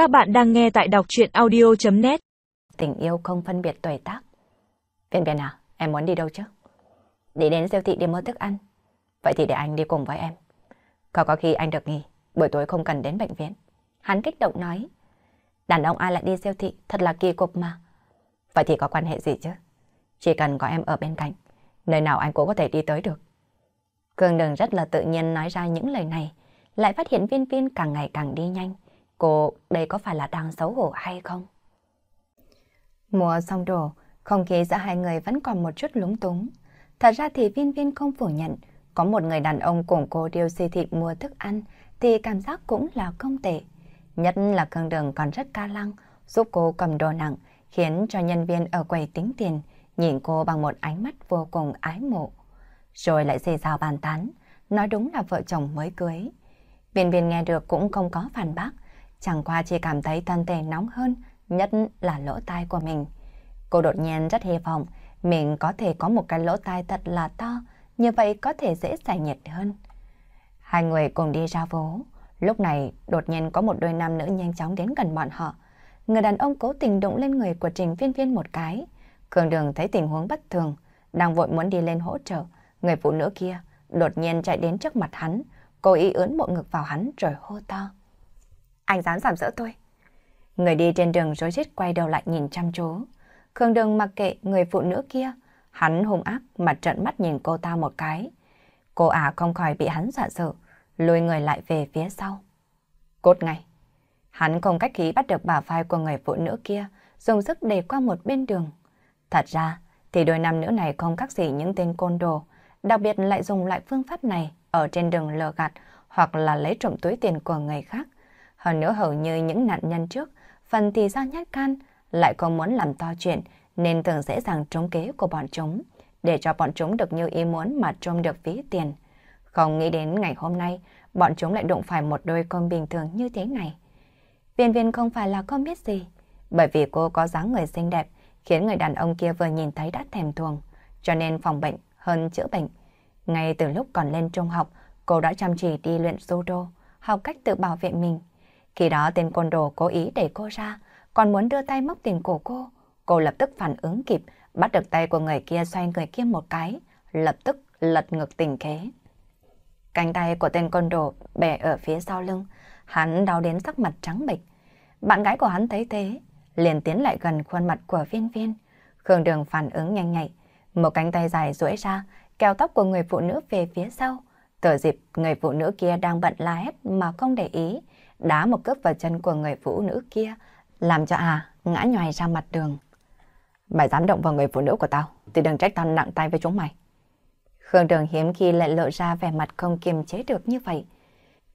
Các bạn đang nghe tại đọc chuyện audio.net Tình yêu không phân biệt tuổi tác. Viên viên à, em muốn đi đâu chứ? Đi đến siêu thị đi mua thức ăn. Vậy thì để anh đi cùng với em. Có có khi anh được nghỉ, buổi tối không cần đến bệnh viện. Hắn kích động nói. Đàn ông ai lại đi siêu thị, thật là kỳ cục mà. Vậy thì có quan hệ gì chứ? Chỉ cần có em ở bên cạnh, nơi nào anh cũng có thể đi tới được. Cường đừng rất là tự nhiên nói ra những lời này, lại phát hiện viên viên càng ngày càng đi nhanh. Cô, đây có phải là đang xấu hổ hay không? Mua xong đồ, không khí giữa hai người vẫn còn một chút lúng túng. Thật ra thì viên viên không phủ nhận, có một người đàn ông cùng cô điều siêu thị mua thức ăn thì cảm giác cũng là không tệ. Nhất là cương đường còn rất ca lăng, giúp cô cầm đồ nặng, khiến cho nhân viên ở quầy tính tiền nhìn cô bằng một ánh mắt vô cùng ái mộ. Rồi lại xì dào bàn tán, nói đúng là vợ chồng mới cưới. Viên viên nghe được cũng không có phản bác, chẳng qua chỉ cảm thấy thân thể nóng hơn, nhất là lỗ tai của mình. Cô đột nhiên rất hy vọng mình có thể có một cái lỗ tai thật là to, như vậy có thể dễ giải nhiệt hơn. Hai người cùng đi ra phố, lúc này đột nhiên có một đôi nam nữ nhanh chóng đến gần bọn họ. Người đàn ông cố tình đụng lên người của Trình Viên Viên một cái. Cường Đường thấy tình huống bất thường, đang vội muốn đi lên hỗ trợ, người phụ nữ kia đột nhiên chạy đến trước mặt hắn, cố ý ướn bộ ngực vào hắn rồi hô to. Anh dám giảm sỡ tôi. Người đi trên đường rối rít quay đầu lại nhìn chăm chú. Khương Đường mặc kệ người phụ nữ kia, hắn hung ác mặt trận mắt nhìn cô ta một cái. Cô ả không khỏi bị hắn dọa sợ, lùi người lại về phía sau. Cốt ngay. Hắn không cách khí bắt được bà vai của người phụ nữ kia, dùng sức để qua một bên đường. Thật ra, thì đôi nam nữ này không khác gì những tên côn đồ, đặc biệt lại dùng loại phương pháp này ở trên đường lừa gạt hoặc là lấy trộm túi tiền của người khác. Hơn nữa hầu như những nạn nhân trước, phần thì do nhát can, lại không muốn làm to chuyện nên thường dễ dàng trống kế của bọn chúng, để cho bọn chúng được như ý muốn mà trông được ví tiền. Không nghĩ đến ngày hôm nay, bọn chúng lại đụng phải một đôi con bình thường như thế này. Viên viên không phải là con biết gì, bởi vì cô có dáng người xinh đẹp, khiến người đàn ông kia vừa nhìn thấy đã thèm thuồng, cho nên phòng bệnh hơn chữa bệnh. Ngay từ lúc còn lên trung học, cô đã chăm chỉ đi luyện judo, học cách tự bảo vệ mình. Khi đó tên côn đồ cố ý đẩy cô ra, còn muốn đưa tay móc tiền của cô. Cô lập tức phản ứng kịp, bắt được tay của người kia xoay người kia một cái, lập tức lật ngược tình kế. Cánh tay của tên côn đồ bẻ ở phía sau lưng, hắn đau đến sắc mặt trắng bệch. Bạn gái của hắn thấy thế, liền tiến lại gần khuôn mặt của viên viên. Khương Đường phản ứng nhanh nhạy, một cánh tay dài duỗi ra, kéo tóc của người phụ nữ về phía sau. Tờ dịp người phụ nữ kia đang bận la hét mà không để ý, đá một cước vào chân của người phụ nữ kia, làm cho à ngã nhòi ra mặt đường. Mày dám động vào người phụ nữ của tao, thì đừng trách tao nặng tay với chúng mày. Khương Đường hiếm khi lại lộ ra vẻ mặt không kiềm chế được như vậy.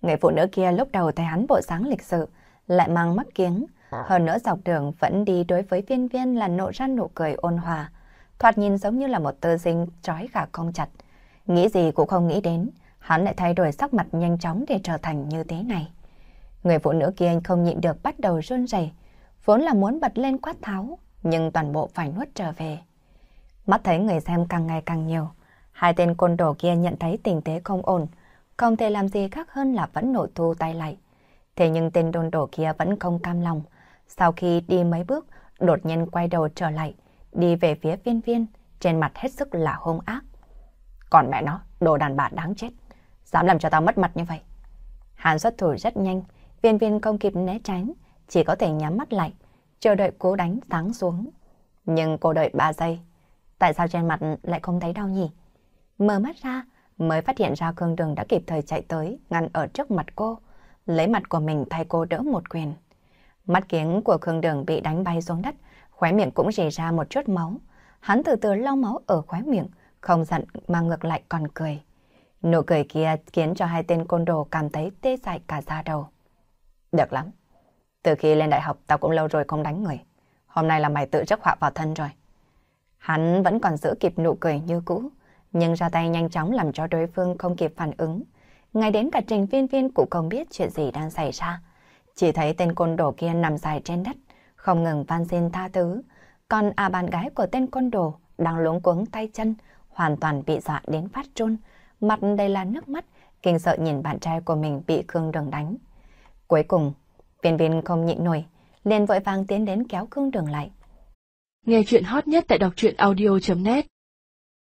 Người phụ nữ kia lúc đầu thấy hắn bộ dáng lịch sự, lại mang mắt kiếng, hơn nữa dọc đường vẫn đi đối với viên viên là nộ ra nụ cười ôn hòa, thoạt nhìn giống như là một tơ dinh trói gà cong chặt. Nghĩ gì cũng không nghĩ đến, hắn lại thay đổi sắc mặt nhanh chóng để trở thành như thế này. Người phụ nữ kia anh không nhịn được bắt đầu run rẩy, vốn là muốn bật lên quát tháo, nhưng toàn bộ phải nuốt trở về. Mắt thấy người xem càng ngày càng nhiều, hai tên côn đồ kia nhận thấy tình thế không ổn, không thể làm gì khác hơn là vẫn nổ thu tay lại. Thế nhưng tên đôn đồ kia vẫn không cam lòng, sau khi đi mấy bước, đột nhiên quay đầu trở lại, đi về phía viên viên, trên mặt hết sức là hung ác. Còn mẹ nó, đồ đàn bà đáng chết, dám làm cho tao mất mặt như vậy. Hàn xuất thủ rất nhanh, viên viên không kịp né tránh, chỉ có thể nhắm mắt lại, chờ đợi cố đánh sáng xuống. Nhưng cô đợi 3 giây, tại sao trên mặt lại không thấy đau nhỉ? Mở mắt ra, mới phát hiện ra Khương Đường đã kịp thời chạy tới, ngăn ở trước mặt cô, lấy mặt của mình thay cô đỡ một quyền. Mắt kiếng của Khương Đường bị đánh bay xuống đất, khóe miệng cũng rỉ ra một chút máu. Hắn từ từ lau máu ở khóe miệng, không giận mà ngược lại còn cười. Nụ cười kia khiến cho hai tên côn đồ cảm thấy tê dại cả da đầu. Được lắm. Từ khi lên đại học tao cũng lâu rồi không đánh người. Hôm nay là mày tự rắc họa vào thân rồi. Hắn vẫn còn giữ kịp nụ cười như cũ, nhưng ra tay nhanh chóng làm cho đối phương không kịp phản ứng. Ngay đến cả trình viên viên cũng không biết chuyện gì đang xảy ra. Chỉ thấy tên côn đồ kia nằm dài trên đất, không ngừng van xin tha thứ. Còn à bạn gái của tên côn đồ đang luống cuống tay chân, hoàn toàn bị dọa đến phát trôn, mặt đầy là nước mắt, kinh sợ nhìn bạn trai của mình bị Khương Đường đánh. Cuối cùng, Viên viên không nhịn nổi, liền vội vàng tiến đến kéo cương đường lại. Nghe chuyện hot nhất tại đọc truyện audio.net